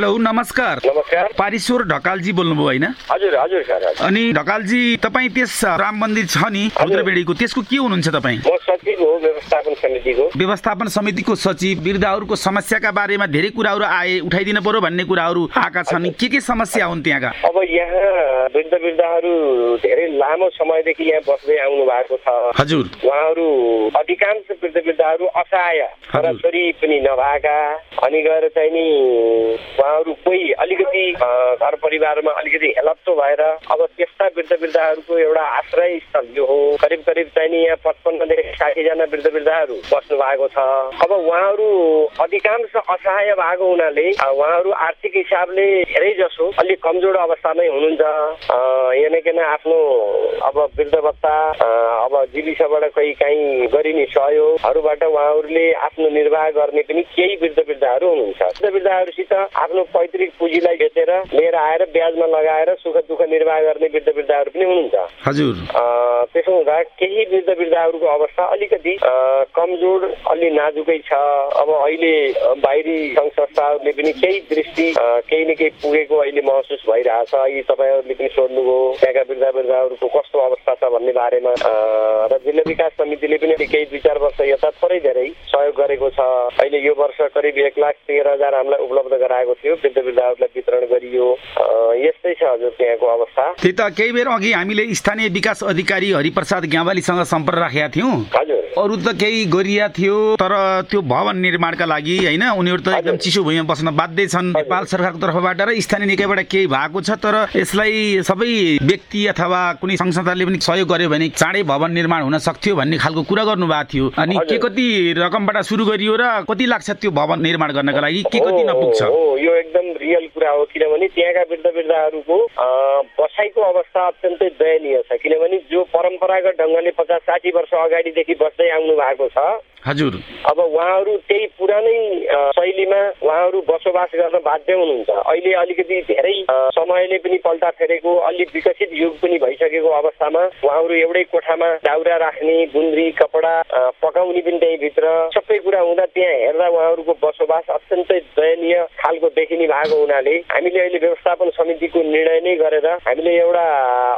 Hello नमस्कार। नमस्कार। पारिश्वर ढकालजी बोल्नुभयो होइन? हजुर हजुर सर अनि ढकालजी तपाईँ त्यस राम मन्दिर छ नि रुद्रबेडीको त्यसको के हुनुहुन्छ तपाईँ? म सचिव हो व्यवस्थापन समितिको। व्यवस्थापन समितिको सचिव वृद्धहरूको समस्याका बारेमा धेरै कुराहरू आए उठाइदिनु पर्यो भन्ने कुराहरू आएका छन्। के के समस्या हुन् त्यहाँका? अब यहाँ वृद्ध वृद्धाहरू धेरै लामो समयदेखि यहाँ बस्दै आउनु भएको छ। हजुर। उहाँहरू अधिकांश वृद्ध वृद्धाहरू असहाय छोराछोरी पनि नभएका। अनि गएर चाहिँ नि कोही अलिकति घर परिवारमा अलिकति हेलप्चो भएर अब त्यस्ता वृद्ध वृद्धाहरूको एउटा आश्रय स्थल यो हो। करिब करिब चाहिँ नि यहाँ पचपन्नदेखि साठीजना वृद्ध वृद्धाहरू बस्नु भएको छ। अब उहाँहरू अधिकांश असहाय भएको हुनाले उहाँहरू आर्थिक हिसाबले धेरै जसो अलिक कमजोर अवस्थामै हुनुहुन्छ। अ, यहाँनिर आफ्नो अब वृद्ध भत्ता अब जीविकाबाट कहीँ काहीँ गरिने सहयोगहरूबाट उहाँहरूले आफ्नो निर्वाह गर्ने पनि केही वृद्ध वृद्धाहरू हुनुहुन्छ। वृद्ध वृद्धाहरूसित आफ्नो पैतृक पुँजीलाई बेचेर लिएर आएर ब्याजमा लगाएर सुख दुःख निर्वाह गर्ने वृद्ध वृद्धाहरू पनि हुनुहुन्छ। हजुर। त्यसो हुँदा केही वृद्ध वृद्धाहरूको अवस्था अलिकति कमजोर अलि नाजुकै छ। अब अहिले बाहिरी सङ्घ संस्थाहरूले पनि केही दृष्टि केही न केही पुगेको अहिले महसुस भइरहेछ यी तपाईँहरूले पनि सोध्नुभयो त्यहाँका वृद्ध वृद्धाहरूको कस्तो अवस्था छ भन्ने बारेमा। र जिल्ला विकास समितिले पनि केही दुई चार वर्ष यता थोरै धेरै सहयोग गरेको छ। अहिले यो वर्ष करिब एक लाख तेह्र हजार हामीलाई उपलब्ध गराएको थियो वृद्ध वृद्धाहरूलाई वितरण गरियो यस्तै छ हजुर त्यहाँको अवस्था। त्यही त केही बेर अघि हामीले स्थानीय विकास अधिकारी हरिप्रसाद ग्यावालीसँग सम्पर्क राखेका थियौँ। हजुर। अरू त केही गरिया थियो तर त्यो भवन निर्माणका लागि होइन उनीहरू त एकदम चिसो भुइँमा बस्न बाध्य छन्। नेपाल सरकारको तर्फबाट र स्थानीय निकायबाट केही भएको छ तर यसलाई सबै व्यक्ति अथवा कुनै सङ्घ संस्थाले पनि सहयोग गर्यो भने चाँडै भवन निर्माण हुन सक्थ्यो भन्ने खालको कुरा गर्नुभएको थियो। अनि के। कति रकमबाट सुरु गरियो र कति लाग्छ त्यो भवन निर्माण गर्नका लागि के कति नपुग्छ? हो यो एकदम रियल कुरा हो किनभने त्यहाँका वृद्ध वृद्धाहरूको बसाइको अवस्था अत्यन्तै दयनीय छ। किनभने जो परम्परागत ढङ्गले पचास साठी वर्ष अगाडिदेखि बस्दै आउनु भएको छ हजुर। अब उहाँहरू त्यही पुरानै शैलीमा उहाँहरू बसोबास गर्न बाध्य हुनुहुन्छ। अहिले अलिकति धेरै समयले पनि पल्टा फेरेको अलिक विकसित युग पनि भइसकेको अवस्थामा उहाँहरू एउटै कोठामा दाउरा राख्ने गुन्द्री कपडा पकाउने पनि त्यही भित्र सबै कुरा हुँदा त्यहाँ हेर्दा उहाँहरूको बसोबास अत्यन्तै दयनीय खालको देखिने भएको हुनाले हामीले अहिले व्यवस्थापन समितिको निर्णय नै गरेर हामीले एउटा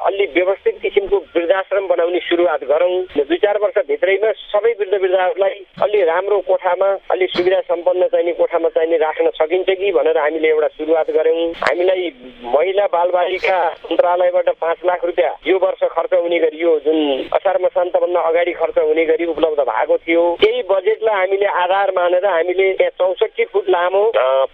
अलि व्यवस्थित किसिमको वृद्धाश्रम बनाउने सुरुवात गरौँ दुई चार वर्षभित्रैमा सबै वृद्ध वृद्धाहरूलाई अलि राम्रो कोठामा अलि सुविधा सम्पन्न चाहिने कोठामा चाहिने राख्न सकिन्छ कि भनेर हामीले एउटा सुरुवात गऱ्यौँ। हामीलाई महिला बालबालिका मन्त्रालयबाट पाँच लाख रुपियाँ यो वर्ष खर्च हुने गरी यो जुन असार मसान्तभन्दा अगाडि खर्च हुने गरी उपलब्ध भएको थियो त्यही बजेटलाई हामीले आधार मानेर हामीले त्यहाँ चौसठी फुट लामो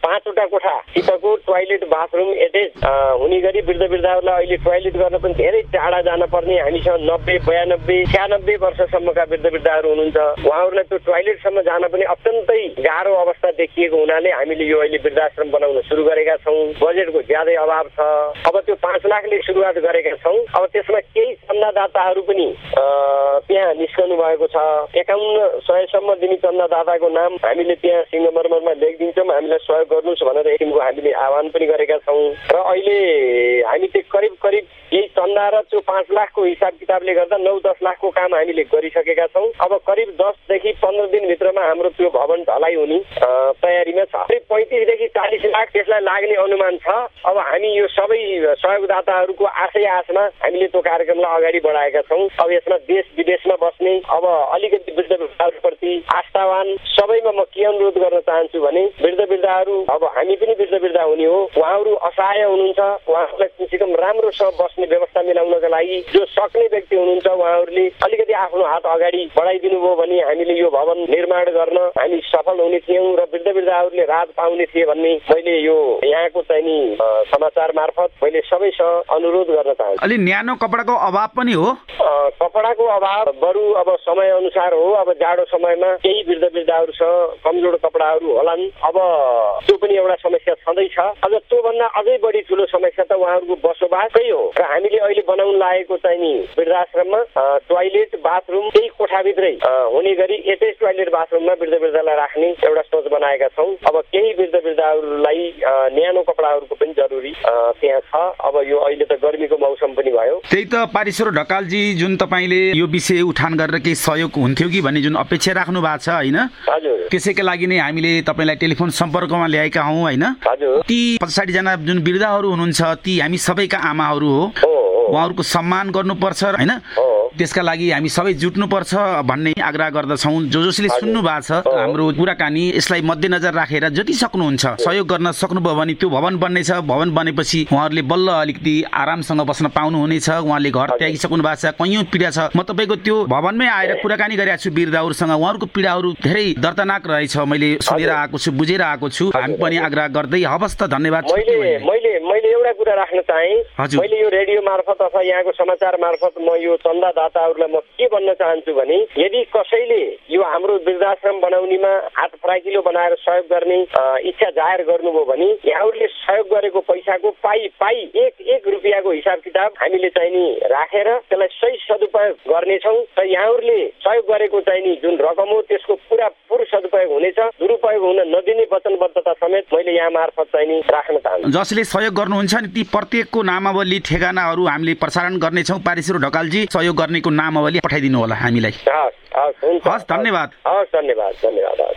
पाँचवटा कोठा सितको टोयलेट बाथरुम एटेच हुने गरी वृद्ध वृद्धाहरूलाई अहिले टोयलेट गर्न पनि धेरै टाढा जान पर्ने। हामीसँग नब्बे बयानब्बे छ्यानब्बे वर्षसम्मका वृद्ध वृद्धाहरू हुनुहुन्छ। उहाँहरूलाई त्यो टोयलेटसम्म जान पनि अत्यन्तै गाह्रो अवस्था देखिएको हुनाले हामीले यो अहिले वृद्धाश्रम बनाउन सुरु गरेका छौँ। बजेटको ज्यादै अभाव छ। अब त्यो पाँच लाखले सुरुवात गरेका छौँ। अब त्यसमा केही चन्दादाताहरू पनि त्यहाँ निस्कनु भएको छ। एकाउन्न सयसम्म दिने चन्दादाताको नाम हामीले त्यहाँ सिङ्गमरमरमा लेखिदिन्छौँ। हामीलाई सहयोग गर्नुहोस् भनेर एक किसिमको हामीले आह्वान पनि गरेका छौँ। र अहिले हामी त्यो करिब करिब यही चन्दा र त्यो पाँच लाखको हिसाब किताबले गर्दा नौ दस लाखको काम हामीले गरिसकेका छौँ। अब करिब दसदेखि पन्ध्र दिनभित्रमा हाम्रो त्यो भवन ढलाइ हुने तयारीमा छ। करिब पैँतिसदेखि चालिस लाख त्यसलाई लाग्ने अनुमान छ। अब हामी यो सबै सहयोगदाताहरूको आशय आशमा हामीले त्यो कार्यक्रमलाई अगाडि बढाएका छौँ। अब यसमा देश विदेशमा बस्ने अब अलिकति वृद्ध वृद्धाहरूप्रति आस्थावान सबैमा म के अनुरोध गर्न चाहन्छु भने वृद्ध वृद्धाहरू अब हामी पनि वृद्ध वृद्धा हुने हो उहाँहरू असहाय हुनुहुन्छ उहाँहरूलाई कमसेकम राम्रोसँग बस्ने व्यवस्था मिलाउनका लागि। जो सक्ने व्यक्ति हुनुहुन्छ उहाँहरूले अलिकति आफ्नो हात अगाडि बढाइदिनु भयो भने हामीले यो भवन निर्माण गर्न हामी सफल हुने थियौँ र वृद्ध वृद्धाहरूले राहत पाउने थिए भन्ने मैले यो यहाँको चाहिँ नि समाचार मार्फत मैले सबैसँग अनुरोध गर्न चाहन्छु। अलि न्यानो कपडाको अभाव पनि हो? कपडाको अभाव बरु अब समय अनुसार हो अब जाडो समयमा केही वृद्ध वृद्धाहरूसँग कमजोर कपडाहरू होलान्। अब त्यो पनि एउटा समस्या छँदैछ। अझ त्योभन्दा अझै बढी ठुलो समस्या त उहाँहरूको बसोबासै हो। र हामीले अहिले बनाउन लागेको चाहिँ नि वृद्धाश्रममा टोयलेट बाथरुम त्यही कोठाभित्रै हुने गरी एटैच टोयलेट बाथरुममा वृद्ध वृद्धालाई राख्ने एउटा सोच बनाएका छौँ। अब केही वृद्ध वृद्धाहरूलाई न्यानो कपडाहरूको पनि जरुरी त्यहाँ छ। अब यो अहिले त गर्मीको मौसम पनि भयो। त्यही त पारेश्वर ढकालजी जुन तपाईँले यो विषय उठान गरेर केही सहयोग हुन्थ्यो कि भन्ने जुन अपेक्षा राख्नु भएको छ होइन? हजुर। त्यसैका लागि नै हामीले तपाईँलाई टेलिफोन सम्पर्कमा ल्याएका हौँ होइन? ती पछाडिजना जुन वृद्धाहरू हुनुहुन्छ ती हामी सबैका आमाहरू हो। उहाँहरूको सम्मान गर्नुपर्छ होइन? त्यसका लागि हामी सबै जुट्नुपर्छ भन्ने आग्रह गर्दछौँ। जो जसले सुन्नु भएको छ। हाम्रो कुराकानी यसलाई मध्यनजर राखेर जति सक्नुहुन्छ सहयोग गर्न सक्नुभयो भने त्यो भवन बन्नेछ। भवन बनेपछि उहाँहरूले बल्ल अलिकति आरामसँग बस्न पाउनुहुनेछ। उहाँले घर त्यागिसक्नु भएको छ कैयौँ पीडा छ। म तपाईँको त्यो भवनमै आएर कुराकानी गरिरहेको छु वृद्धहरूसँग उहाँहरूको पीडाहरू धेरै दर्दनाक रहेछ। मैले सुनेर आएको छु बुझेर आएको छु। हामी पनि आग्रह गर्दै हवस् त। धन्यवाद। एउटा कुरा राख्न चाहेँ। मैले यो रेडियो मार्फत अथवा यहाँको समाचार मार्फत म यो चन्दादाताहरूलाई म के भन्न चाहन्छु भने यदि कसैले यो हाम्रो वृद्धाश्रम बनाउनेमा हात फराकिलो बनाएर सहयोग गर्ने इच्छा जाहेर गर्नुभयो भने यहाँहरूले सहयोग गरेको पैसाको पाइ पाइ एक एक रुपियाँको हिसाब किताब हामीले चाहिँ नि राखेर त्यसलाई सही सदुपयोग गर्नेछौँ र यहाँहरूले सहयोग गरेको चाहिँ नि जुन रकम हो त्यसको पुरा पुर सदुपयोग हुनेछ। दुरुपयोग हुन नदिने वचनबद्धता समेत मैले यहाँ मार्फत चाहिँ नि राख्न चाहन्छु। जसले सहयोग गर्नुहुन्छ नि ती प्रत्येकको नामावली ठेगानाहरू हामीले प्रसारण गर्नेछौँ। पारिसुर ढकालजी सहयोग गर्नेको नामावली पठाइदिनु होला हामीलाई। हस् हुन्छ। धन्यवाद। हस् धन्यवाद धन्यवाद